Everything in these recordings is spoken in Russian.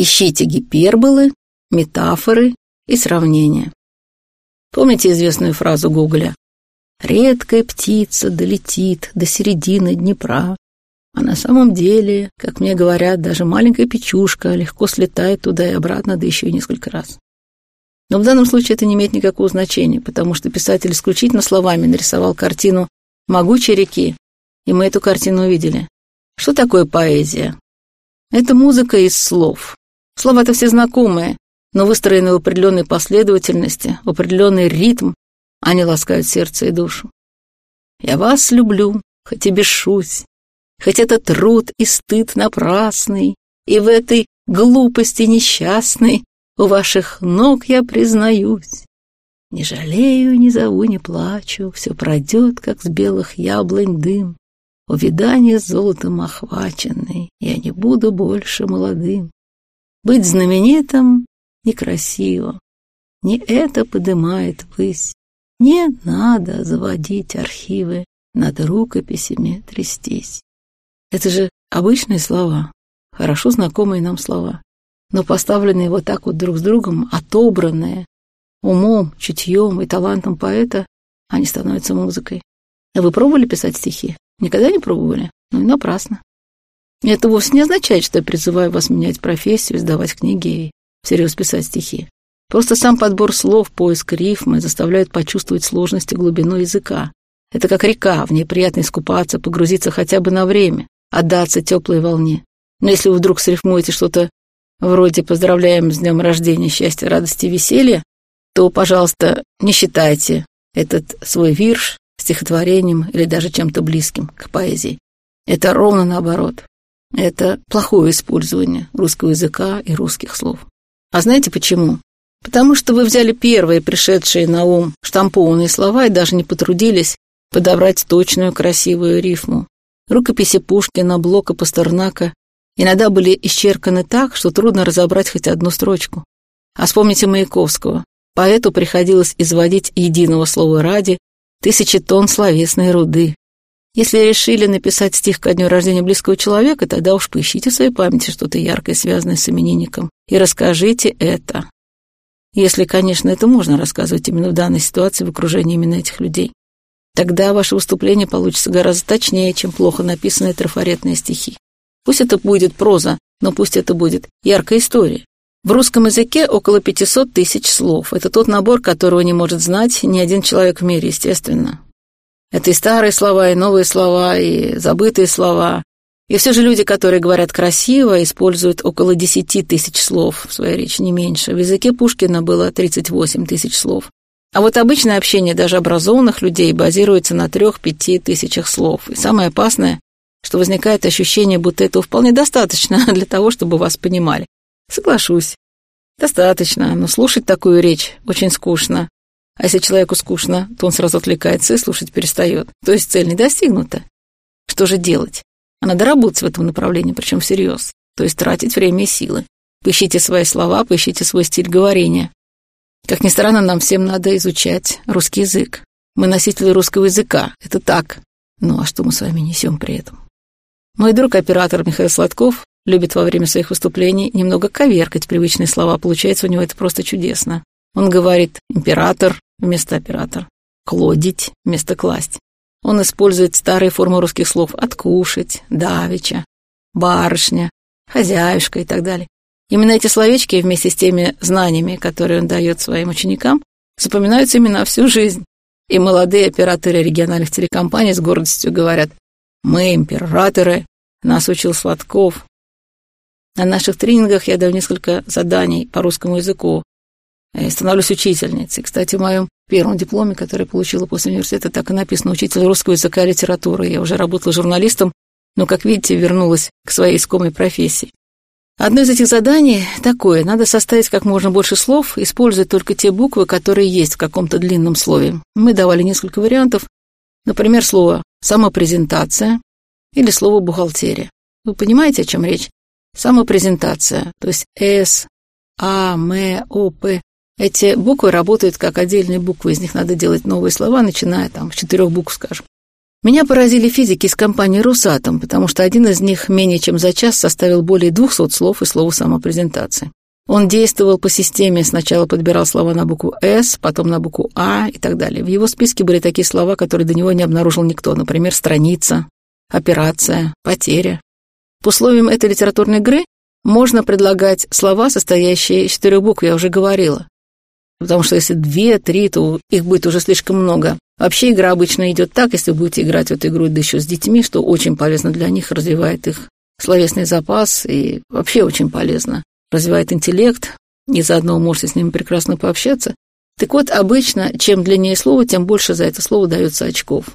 Ищите гиперболы, метафоры и сравнения. Помните известную фразу Гоголя? «Редкая птица долетит до середины Днепра, а на самом деле, как мне говорят, даже маленькая печушка легко слетает туда и обратно, да еще и несколько раз». Но в данном случае это не имеет никакого значения, потому что писатель исключительно словами нарисовал картину могучей реки, и мы эту картину увидели. Что такое поэзия? Это музыка из слов. Слова-то все знакомые, но выстроены в определенной последовательности, в определенный ритм, они ласкают сердце и душу. Я вас люблю, хоть и бешусь, хоть это труд и стыд напрасный, и в этой глупости несчастной у ваших ног я признаюсь. Не жалею, не зову, не плачу, все пройдет, как с белых яблонь дым. Увидание золотом охваченный, я не буду больше молодым. Быть знаменитым некрасиво, не это подымает высь. Не надо заводить архивы, над рукописями трястись. Это же обычные слова, хорошо знакомые нам слова, но поставленные вот так вот друг с другом, отобранные умом, чутьем и талантом поэта, они становятся музыкой. А вы пробовали писать стихи? Никогда не пробовали? Ну и напрасно. И это вовсе не означает, что я призываю вас менять профессию, сдавать книги и всерьез писать стихи. Просто сам подбор слов, поиск рифмы заставляет почувствовать сложность и глубину языка. Это как река, в ней приятно искупаться, погрузиться хотя бы на время, отдаться теплой волне. Но если вы вдруг срифмуете что-то вроде «поздравляем с днем рождения, счастья, радости, веселья», то, пожалуйста, не считайте этот свой вирш стихотворением или даже чем-то близким к поэзии. Это ровно наоборот. Это плохое использование русского языка и русских слов. А знаете почему? Потому что вы взяли первые пришедшие на ум штампованные слова и даже не потрудились подобрать точную красивую рифму. Рукописи Пушкина, Блока, Пастернака иногда были исчерканы так, что трудно разобрать хоть одну строчку. А вспомните Маяковского. Поэту приходилось изводить единого слова ради тысячи тонн словесной руды. Если решили написать стих ко дню рождения близкого человека, тогда уж поищите в своей памяти что-то яркое, связанное с именинником, и расскажите это. Если, конечно, это можно рассказывать именно в данной ситуации в окружении именно этих людей. Тогда ваше выступление получится гораздо точнее, чем плохо написанные трафаретные стихи. Пусть это будет проза, но пусть это будет яркая история. В русском языке около 500 тысяч слов. Это тот набор, которого не может знать ни один человек в мире, естественно. Это и старые слова, и новые слова, и забытые слова. И все же люди, которые говорят красиво, используют около 10 тысяч слов в своей речи, не меньше. В языке Пушкина было 38 тысяч слов. А вот обычное общение даже образованных людей базируется на 3-5 тысячах слов. И самое опасное, что возникает ощущение, будто этого вполне достаточно для того, чтобы вас понимали. Соглашусь. Достаточно, но слушать такую речь очень скучно. А если человеку скучно, то он сразу отвлекается и слушать перестает. То есть цель не достигнута. Что же делать? А надо работать в этом направлении, причем всерьез. То есть тратить время и силы. Поищите свои слова, поищите свой стиль говорения. Как ни странно, нам всем надо изучать русский язык. Мы носители русского языка, это так. Ну а что мы с вами несем при этом? Мой друг, оператор Михаил Сладков, любит во время своих выступлений немного коверкать привычные слова. Получается у него это просто чудесно. Он говорит «император» вместо «оператор», «клодить» вместо «класть». Он использует старые формы русских слов «откушать», «давича», «барышня», «хозяюшка» и так далее. Именно эти словечки вместе с теми знаниями, которые он дает своим ученикам, запоминаются именно всю жизнь. И молодые операторы региональных телекомпаний с гордостью говорят «Мы императоры», нас учил Сладков. На наших тренингах я даю несколько заданий по русскому языку. Я становлюсь учительницей. Кстати, в моем первом дипломе, который я получила после университета, так и написано «Учитель русского языка и литературы». Я уже работала журналистом, но, как видите, вернулась к своей искомой профессии. Одно из этих заданий такое. Надо составить как можно больше слов, используя только те буквы, которые есть в каком-то длинном слове. Мы давали несколько вариантов. Например, слово «самопрезентация» или слово «бухгалтерия». Вы понимаете, о чем речь? Самопрезентация, то есть «с», «а», «м», «о», «п». Эти буквы работают как отдельные буквы, из них надо делать новые слова, начиная там с четырех букв, скажем. Меня поразили физики из компании «Росатом», потому что один из них менее чем за час составил более 200 слов и слова самопрезентации. Он действовал по системе, сначала подбирал слова на букву «С», потом на букву «А» и так далее. В его списке были такие слова, которые до него не обнаружил никто, например, «страница», «операция», «потеря». По условиям этой литературной игры можно предлагать слова, состоящие из четырех букв, я уже говорила. Потому что если две, три, то их будет уже слишком много. Вообще игра обычно идет так, если будете играть в эту игру да еще с детьми, что очень полезно для них, развивает их словесный запас и вообще очень полезно. Развивает интеллект, и заодно можете с ними прекрасно пообщаться. Так вот, обычно, чем длиннее слово, тем больше за это слово дается очков.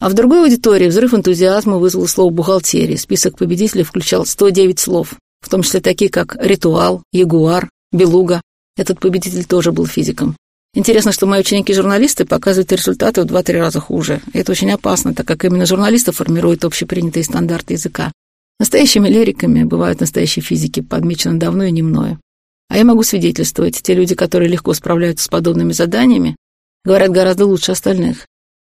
А в другой аудитории взрыв энтузиазма вызвал слово «бухгалтерия». Список победителей включал 109 слов, в том числе такие, как «ритуал», «ягуар», «белуга». Этот победитель тоже был физиком. Интересно, что мои ученики-журналисты показывают результаты в 2-3 раза хуже. Это очень опасно, так как именно журналисты формируют общепринятые стандарты языка. Настоящими лириками бывают настоящие физики, подмечено давно и не мною. А я могу свидетельствовать, те люди, которые легко справляются с подобными заданиями, говорят гораздо лучше остальных.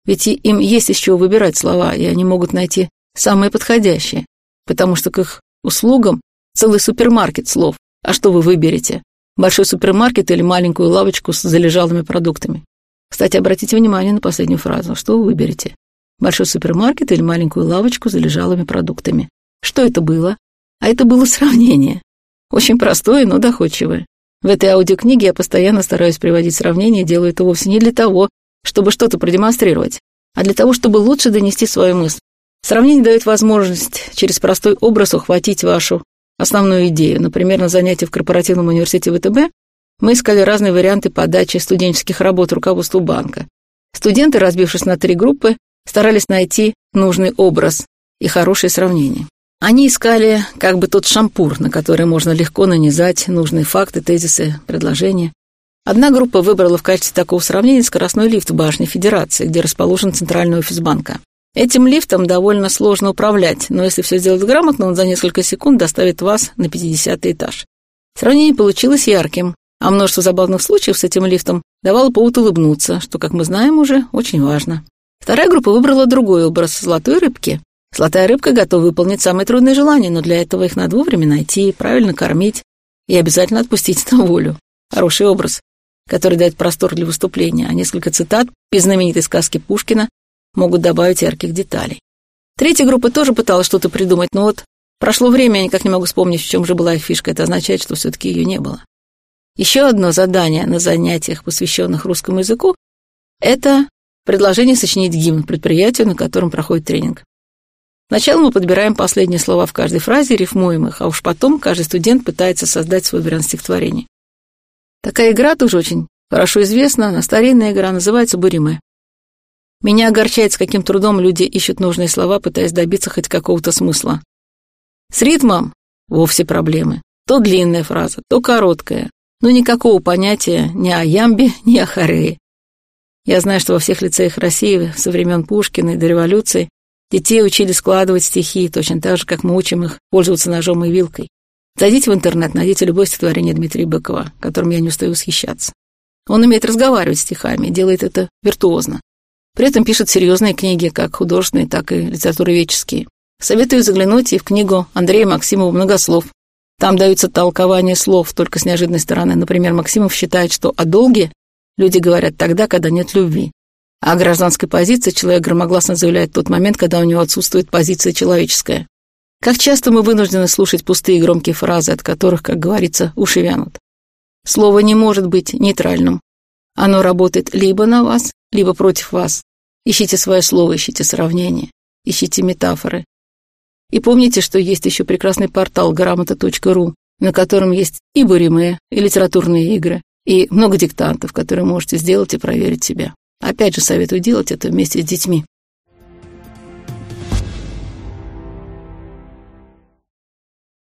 Ведь им есть из чего выбирать слова, и они могут найти самые подходящие, потому что к их услугам целый супермаркет слов. А что вы выберете? Большой супермаркет или маленькую лавочку с залежалыми продуктами. Кстати, обратите внимание на последнюю фразу. Что вы выберете? Большой супермаркет или маленькую лавочку с залежалыми продуктами? Что это было? А это было сравнение. Очень простое, но доходчивое. В этой аудиокниге я постоянно стараюсь приводить сравнения, делаю это вовсе не для того, чтобы что-то продемонстрировать, а для того, чтобы лучше донести свою мысль. Сравнение дает возможность через простой образ ухватить вашу основную идею. Например, на занятии в корпоративном университете ВТБ мы искали разные варианты подачи студенческих работ руководству банка. Студенты, разбившись на три группы, старались найти нужный образ и хорошее сравнение. Они искали как бы тот шампур, на который можно легко нанизать нужные факты, тезисы, предложения. Одна группа выбрала в качестве такого сравнения скоростной лифт в башне Федерации, где расположен центральный офис банка. Этим лифтом довольно сложно управлять, но если все сделать грамотно, он за несколько секунд доставит вас на 50 этаж. Сравнение получилось ярким, а множество забавных случаев с этим лифтом давало повод улыбнуться, что, как мы знаем уже, очень важно. Вторая группа выбрала другой образ золотой рыбки. Золотая рыбка готова выполнить самые трудные желания, но для этого их надо вовремя найти, правильно кормить и обязательно отпустить на волю. Хороший образ, который дает простор для выступления, а несколько цитат из знаменитой сказки Пушкина могут добавить ярких деталей. Третья группа тоже пыталась что-то придумать, но вот прошло время, я никак не могу вспомнить, в чем же была фишка. Это означает, что все-таки ее не было. Еще одно задание на занятиях, посвященных русскому языку, это предложение сочинить гимн предприятию, на котором проходит тренинг. Сначала мы подбираем последние слова в каждой фразе, рифмуем их, а уж потом каждый студент пытается создать свой вариант стихотворения. Такая игра тоже очень хорошо известна, она старинная игра, называется буриме. Меня огорчает, с каким трудом люди ищут нужные слова, пытаясь добиться хоть какого-то смысла. С ритмом вовсе проблемы. То длинная фраза, то короткая. Но никакого понятия ни о ямбе, ни о хорее. Я знаю, что во всех лицеях России со времен Пушкина и до революции детей учили складывать стихи, точно так же, как мы учим их пользоваться ножом и вилкой. Зайдите в интернет, найдите любое стихотворение Дмитрия Быкова, которым я не устаю восхищаться. Он умеет разговаривать стихами, делает это виртуозно. При этом пишет серьезные книги, как художественные, так и литературоведческие. Советую заглянуть и в книгу Андрея Максимова «Многослов». Там даются толкования слов только с неожиданной стороны. Например, Максимов считает, что о долге люди говорят тогда, когда нет любви. А о гражданской позиции человек громогласно заявляет тот момент, когда у него отсутствует позиция человеческая. Как часто мы вынуждены слушать пустые громкие фразы, от которых, как говорится, уши вянут. Слово не может быть нейтральным. Оно работает либо на вас, либо против вас. Ищите свое слово, ищите сравнение, ищите метафоры. И помните, что есть еще прекрасный портал грамота.ру, на котором есть и буриме, и литературные игры, и много диктантов, которые можете сделать и проверить себя. Опять же, советую делать это вместе с детьми.